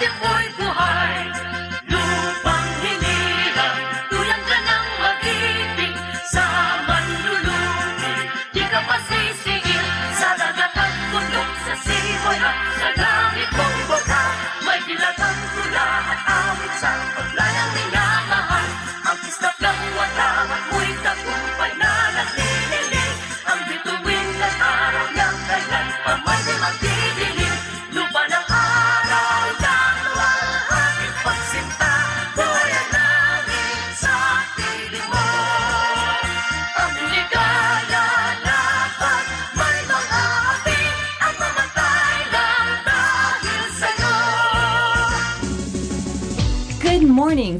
Good morning.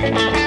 RJFM's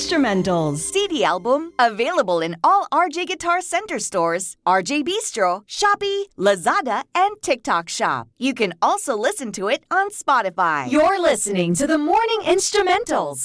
Instrumentals. CD album, available in all RJ Guitar Center stores, RJ Bistro, Shopee, Lazada, and TikTok Shop. You can also listen to it on Spotify. You're listening to the Morning Instrumentals.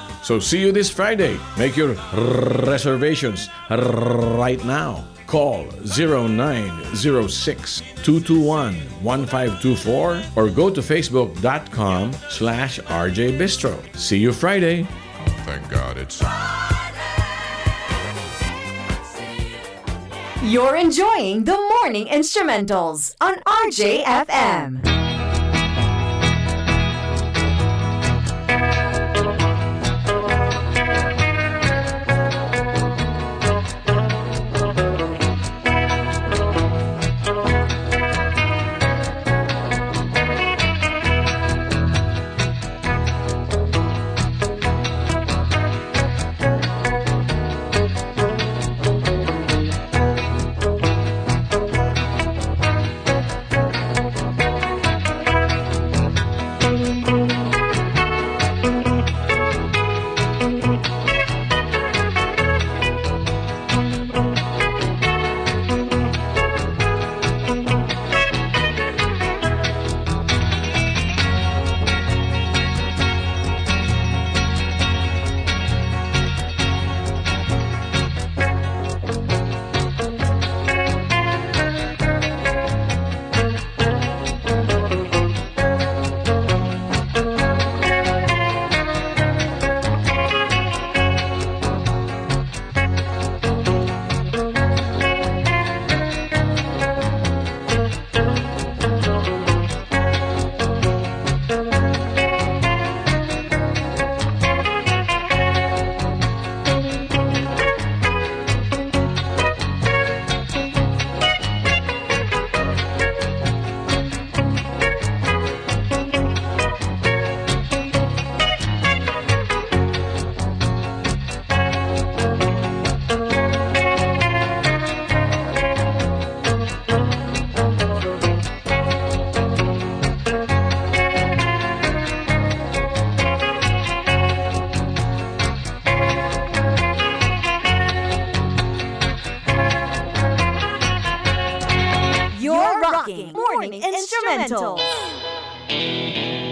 So see you this Friday. Make your reservations right now. Call 0906 221 1524 or go to facebook.com slash RJ Bistro. See you Friday. Thank God it's. You're enjoying the Morning Instrumentals on RJFM. instrumental. instrumental.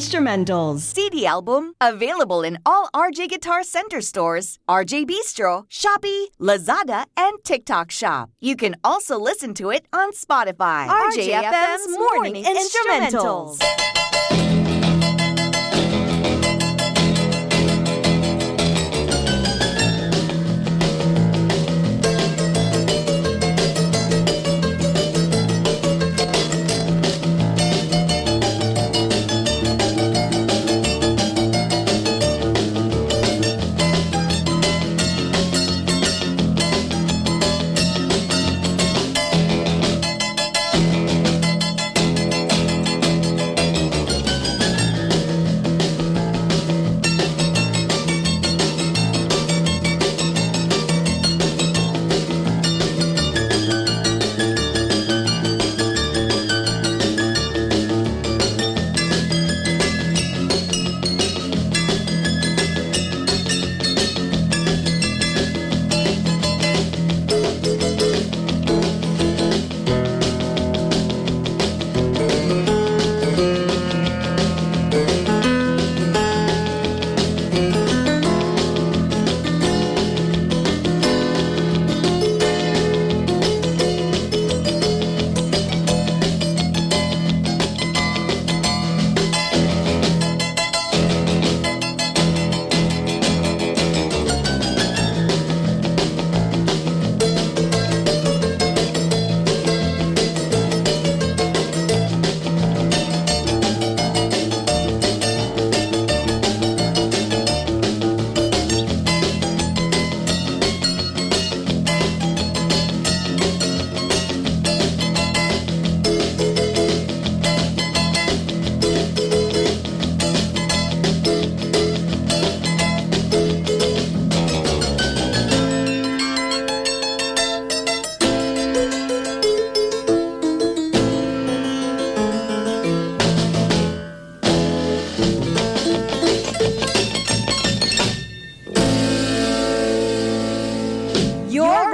Instrumentals. CD album available in all RJ Guitar Center stores, RJ Bistro, Shopee, Lazada, and TikTok Shop. You can also listen to it on Spotify. RJFM's Morning Instrumentals.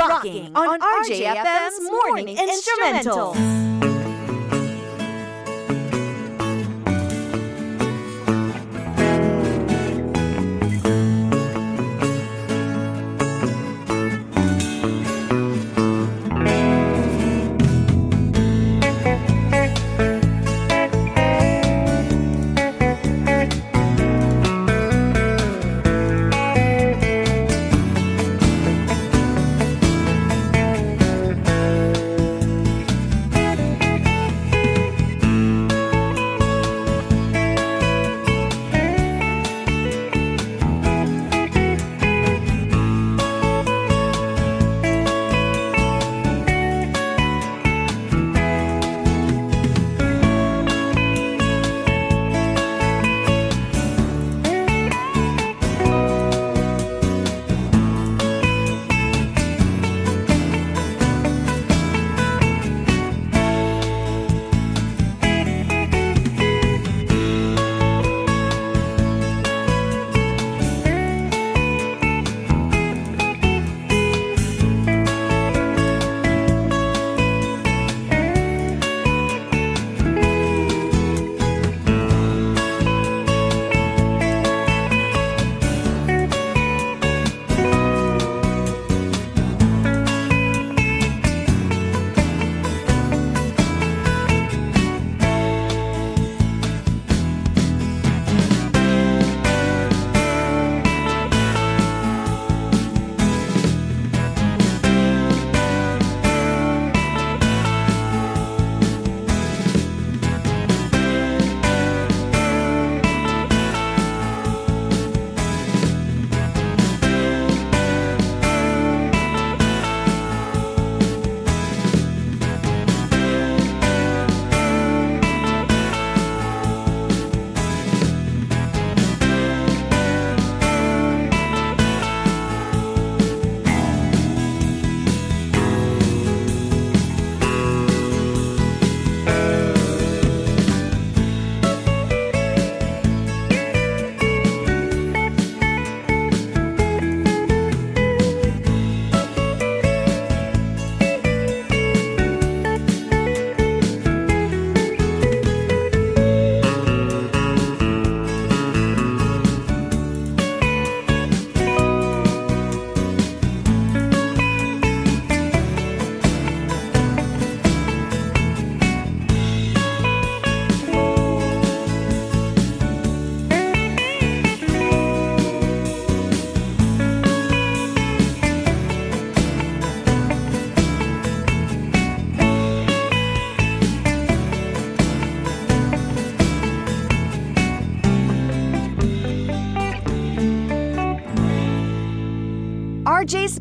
Rocking on RJFM's Morning Instrumental.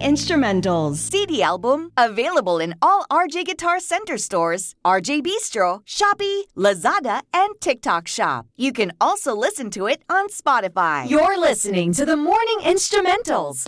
Instrumentals. CD album available in all RJ Guitar Center stores, RJ Bistro, Shopee, Lazada, and TikTok Shop. You can also listen to it on Spotify. You're listening to the Morning Instrumentals.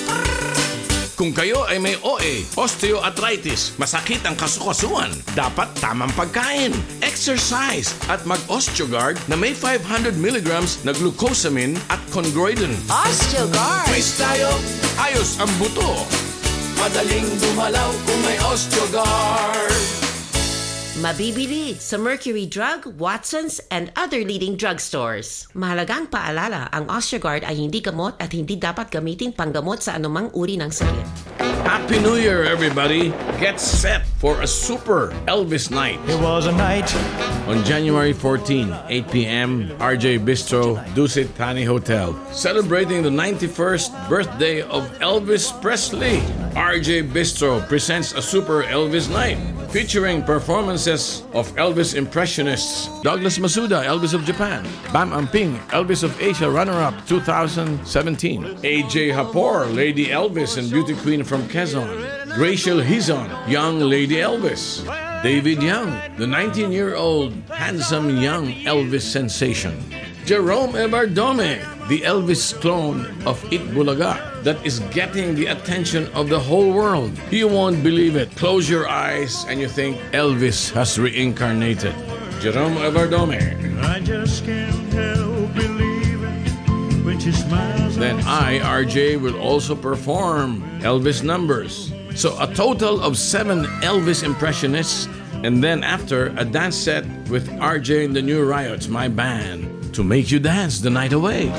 Kung kayo ay may OA, osteoarthritis, masakit ang kasukasuan, dapat tamang pagkain, exercise, at mag-osteogard na may 500 milligrams na glucosamine at chondroitin. Osteogard. Face tayo Ayos ang buto! Madaling gumalaw kung may osteogard Mabibili sa Mercury Drug, Watson's, and other leading drugstores. Mahalagang paalala, ang Osteogard ay hindi gamot at hindi dapat gamitin panggamot sa anumang uri ng sakit. Happy New Year, everybody! Get set for a super Elvis night. It was a night On January 14, 8 p.m., RJ Bistro, Dusit Thani Hotel. Celebrating the 91st birthday of Elvis Presley. RJ Bistro presents a Super Elvis Night featuring performances of Elvis impressionists Douglas Masuda, Elvis of Japan, Bam Amping, Elvis of Asia runner-up 2017, AJ Hapor, Lady Elvis and Beauty Queen from Quezon, Gracial Hizon, Young Lady Elvis, David Young, the 19-year-old handsome young Elvis sensation. Jerome Evardome, the Elvis clone of Itbulaga that is getting the attention of the whole world. You won't believe it. Close your eyes and you think Elvis has reincarnated. Jerome Evardome. I just can't help believing when she smiles. Then I, RJ, will also perform Elvis numbers. So a total of seven Elvis impressionists, and then after a dance set with RJ and the New Riots, my band, to make you dance the night away.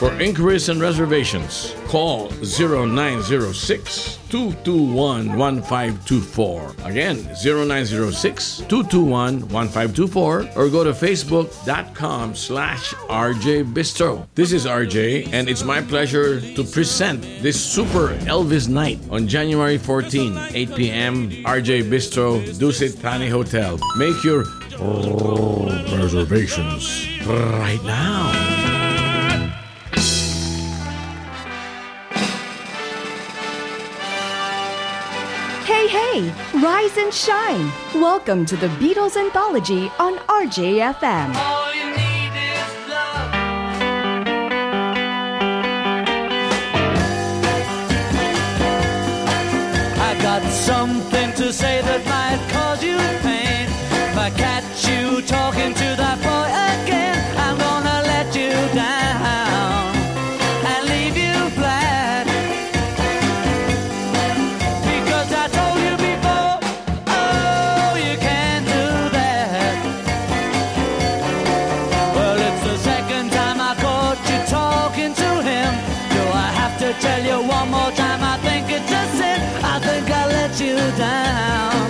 For inquiries and reservations, call 0906 221 1524. Again, 0906 221 1524 or go to facebook.com slash RJ Bistro. This is RJ and it's my pleasure to present this Super Elvis Night on January 14, 8 p.m. RJ Bistro, Dusit Thani Hotel. Make your reservations right now. Hey, hey, rise and shine. Welcome to the Beatles Anthology on RJFM. I got something to say that might one more time. I think it just it. I think I let you down.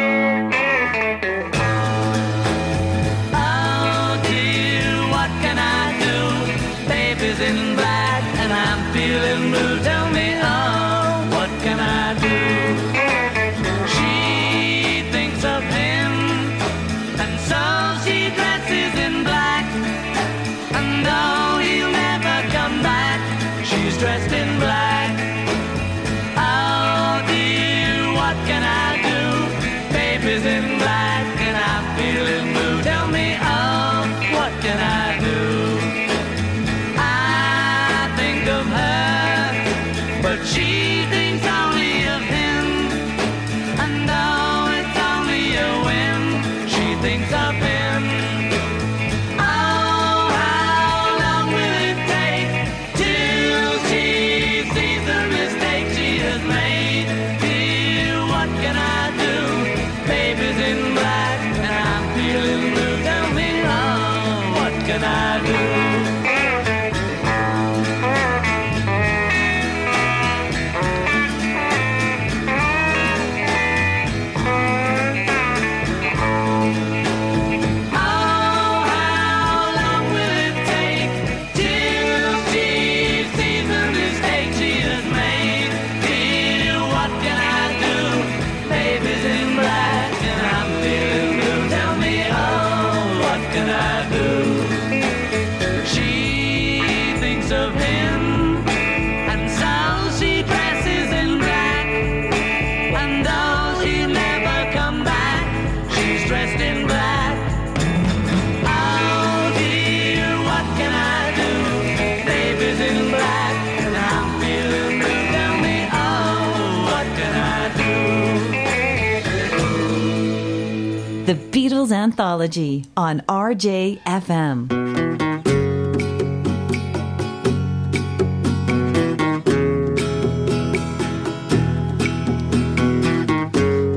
Anthology on RJFM.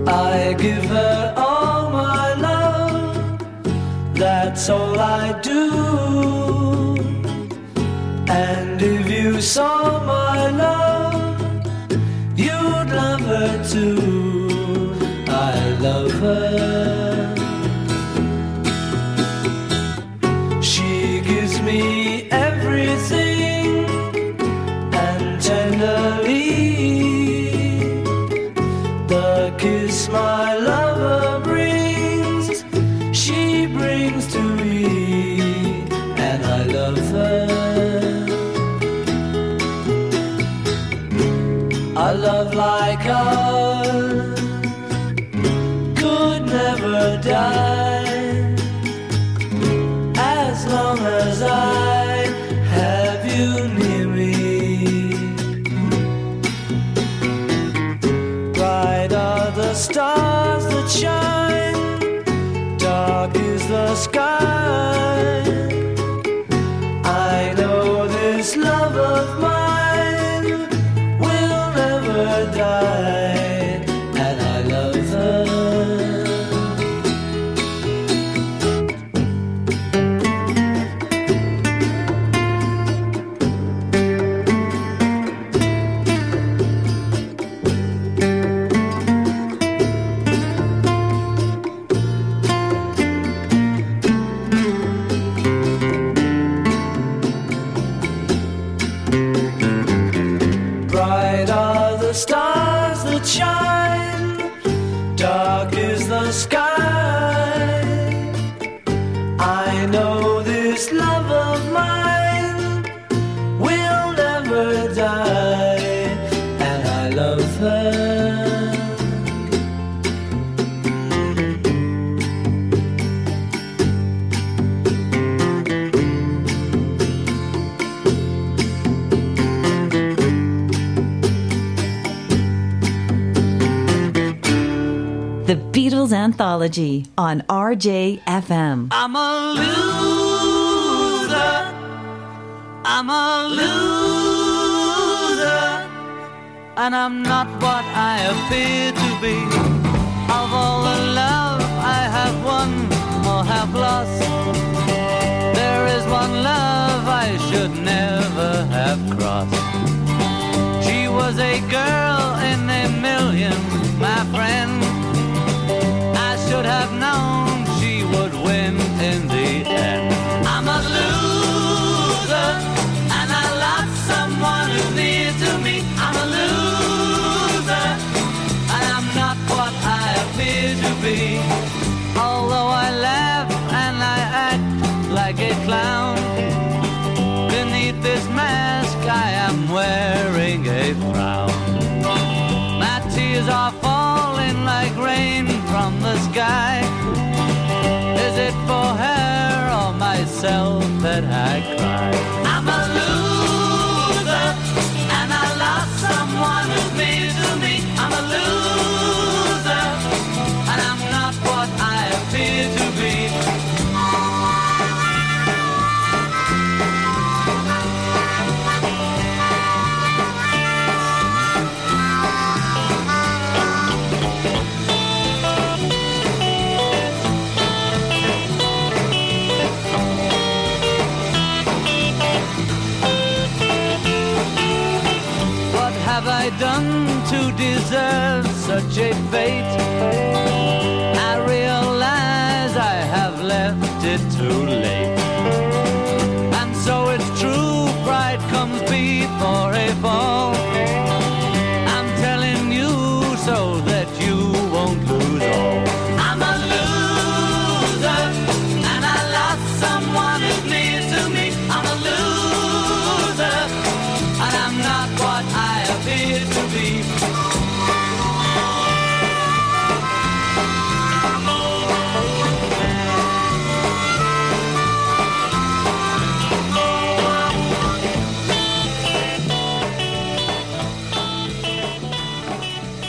I give her all my love, that's all I do. And if you saw The Beatles Anthology on RJFM. I'm a loser. I'm a loser. And I'm not what I appear to be. Of all the love I have won or have lost, there is one love I should never have crossed. She was a girl in a million, my friend. Should have known she would win in the end. I'm a loser, and I lost someone who's near to me. I'm a loser, and I'm not what I appear to be. Although I laugh and I act like a clown, beneath this mask I am wearing a frown. My tears are sky. Is it for her or myself that I cry? A fate?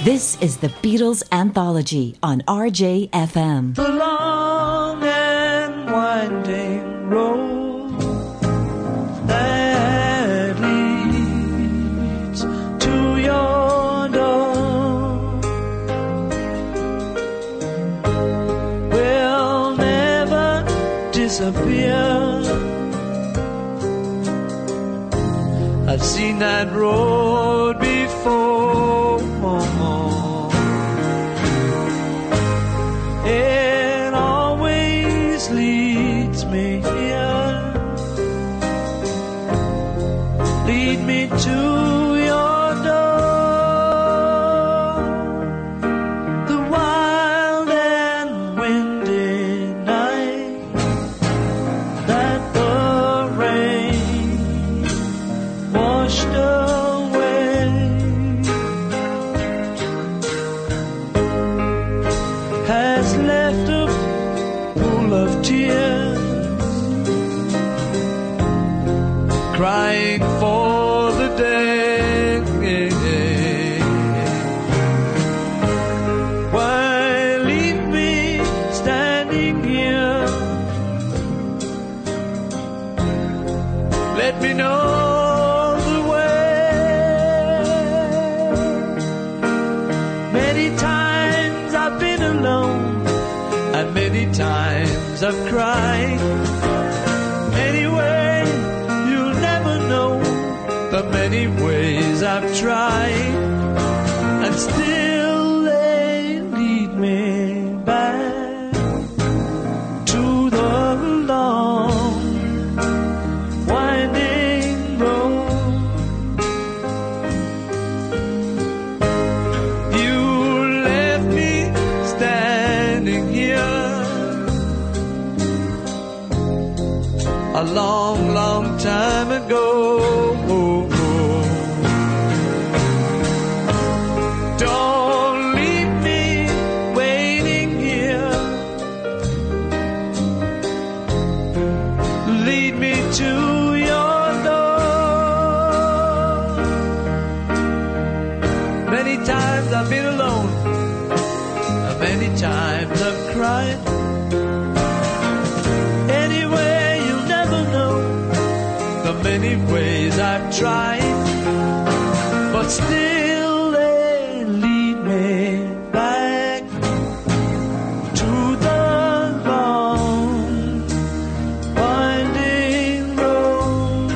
This is the Beatles Anthology on RJFM. The long and winding road that leads to your door will never disappear. I've seen that road. long, long time ago. still they lead me back to the long winding road.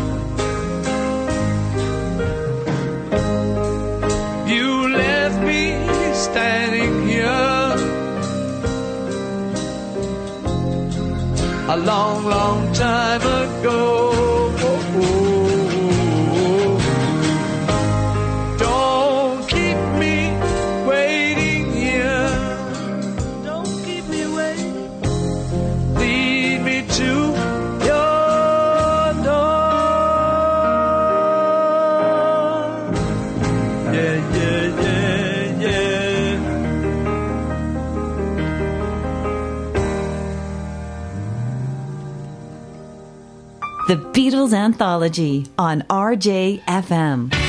You left me standing here a long, long time ago. Angels Anthology on RJFM.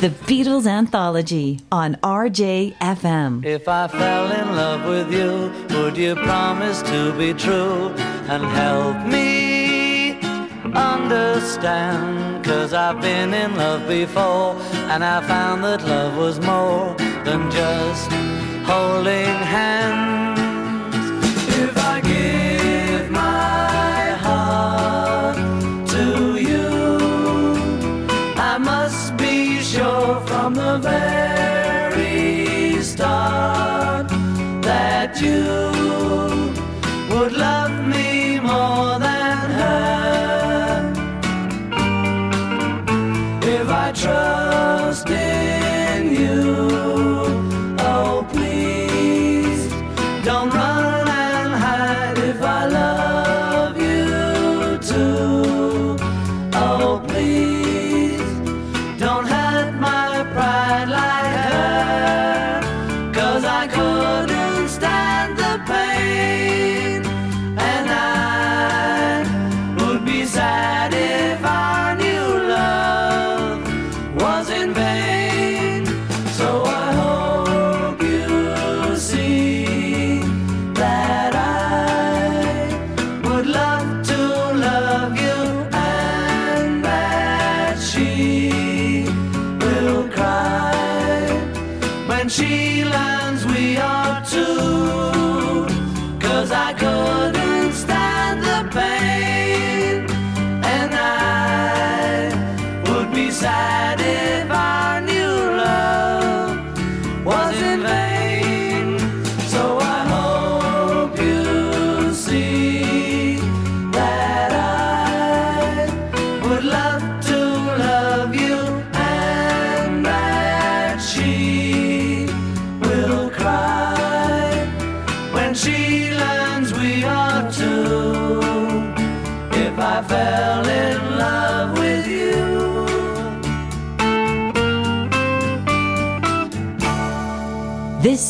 The Beatles Anthology on RJFM. If I fell in love with you, would you promise to be true and help me understand? Cause I've been in love before and I found that love was more than just holding hands. from the very start that you would love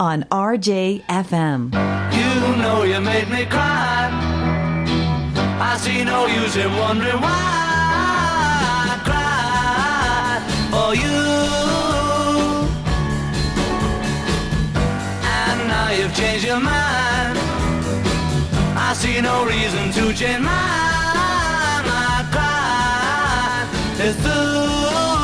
On RJFM. You know you made me cry. I see no use in wondering why your mind. I see no reason to change cry through.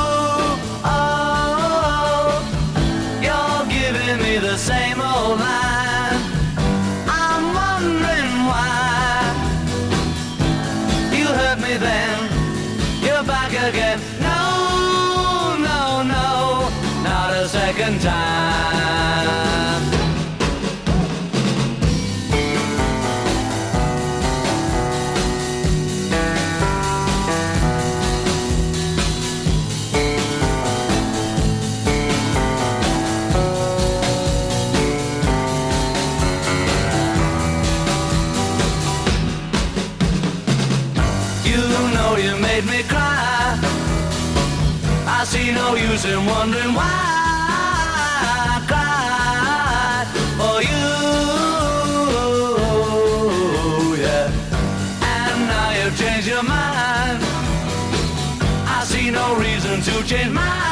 second time. You know you made me cry. I see no use in wondering why. Joe My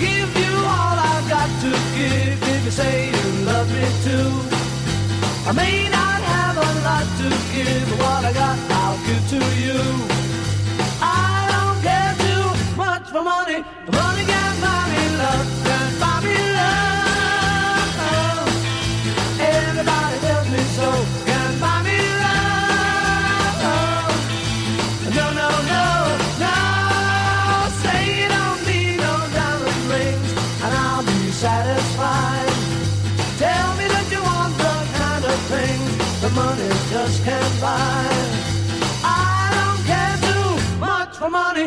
Give you all I've got to give if you say you love me too. I may not have a lot to give, but what I got I'll give to you. I don't care too much for money, money can buy me love, can buy me love. Everybody tells me so, money just can't buy. I don't care too much for money.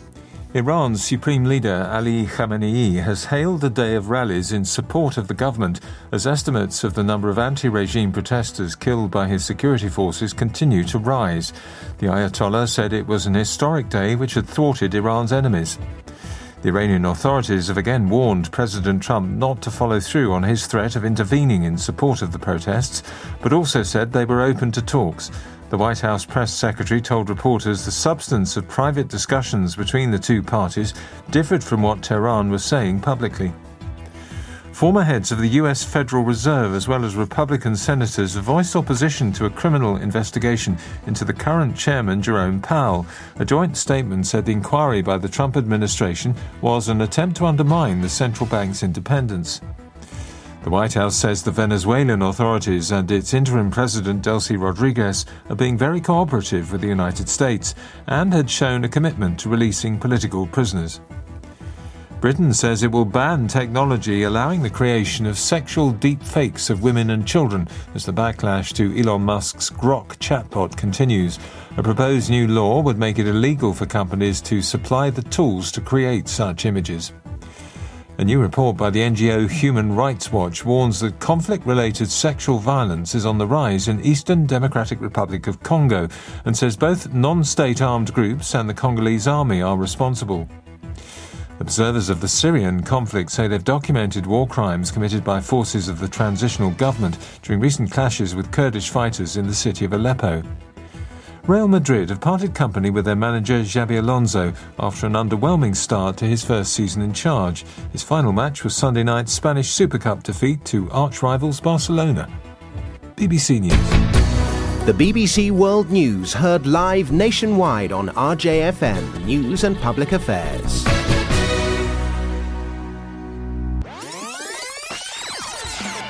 Iran's Supreme Leader Ali Khamenei has hailed the day of rallies in support of the government as estimates of the number of anti regime protesters killed by his security forces continue to rise. The Ayatollah said it was an historic day which had thwarted Iran's enemies. The Iranian authorities have again warned President Trump not to follow through on his threat of intervening in support of the protests, but also said they were open to talks. The White House press secretary told reporters the substance of private discussions between the two parties differed from what Tehran was saying publicly. Former heads of the US Federal Reserve, as well as Republican senators, voiced opposition to a criminal investigation into the current chairman, Jerome Powell. A joint statement said the inquiry by the Trump administration was an attempt to undermine the central bank's independence. The White House says the Venezuelan authorities and its interim president, Delcy Rodriguez, are being very cooperative with the United States and had shown a commitment to releasing political prisoners. Britain says it will ban technology allowing the creation of sexual deep fakes of women and children as the backlash to Elon Musk's Grok chatbot continues. A proposed new law would make it illegal for companies to supply the tools to create such images. A new report by the NGO Human Rights Watch warns that conflict related sexual violence is on the rise in Eastern Democratic Republic of Congo and says both non state armed groups and the Congolese army are responsible. Observers of the Syrian conflict say they've documented war crimes committed by forces of the transitional government during recent clashes with Kurdish fighters in the city of Aleppo. Real Madrid have parted company with their manager Xabi Alonso after an underwhelming start to his first season in charge. His final match was Sunday night's Spanish Super Cup defeat to arch rivals Barcelona. BBC News. The BBC World News heard live nationwide on RJFM News and Public Affairs.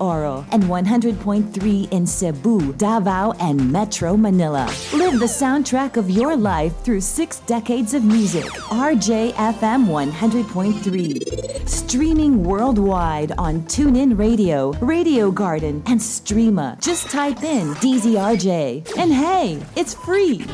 Oro, and 100.3 in Cebu, Davao, and Metro Manila. Live the soundtrack of your life through six decades of music. RJFM 100.3. Streaming worldwide on TuneIn Radio, Radio Garden, and Streema. Just type in DZRJ. And hey, it's free.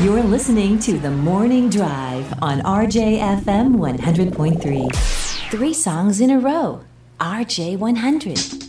You're listening to The Morning Drive on RJFM 100.3. Three songs in a row. RJ100.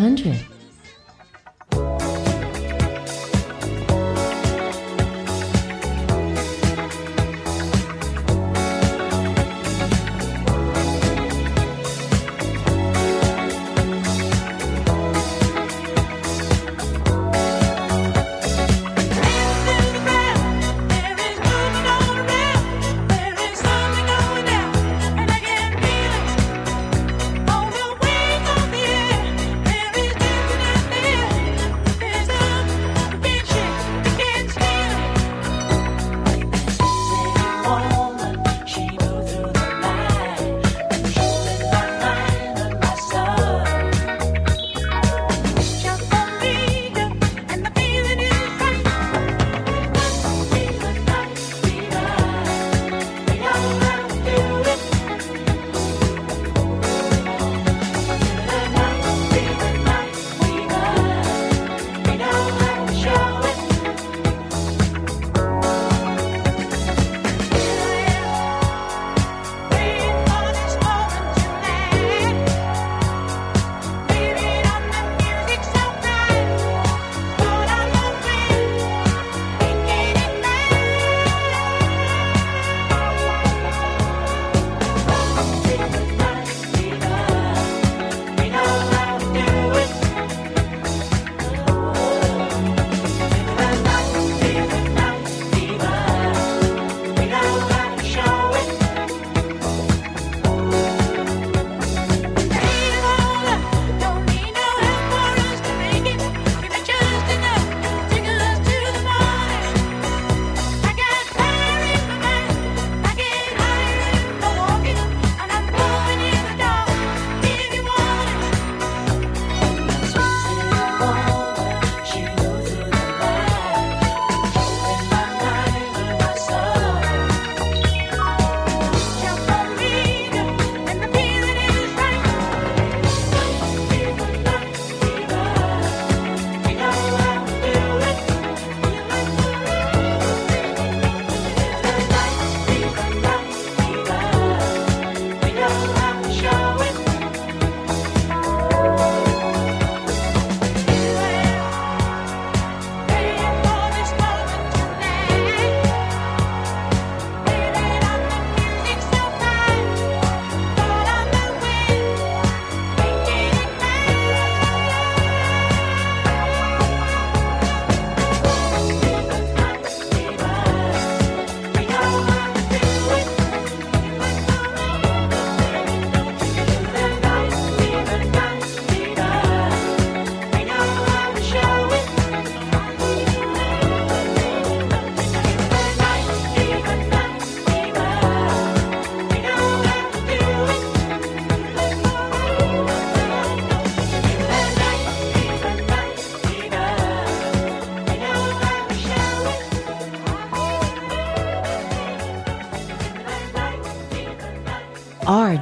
100.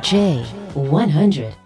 RJ100.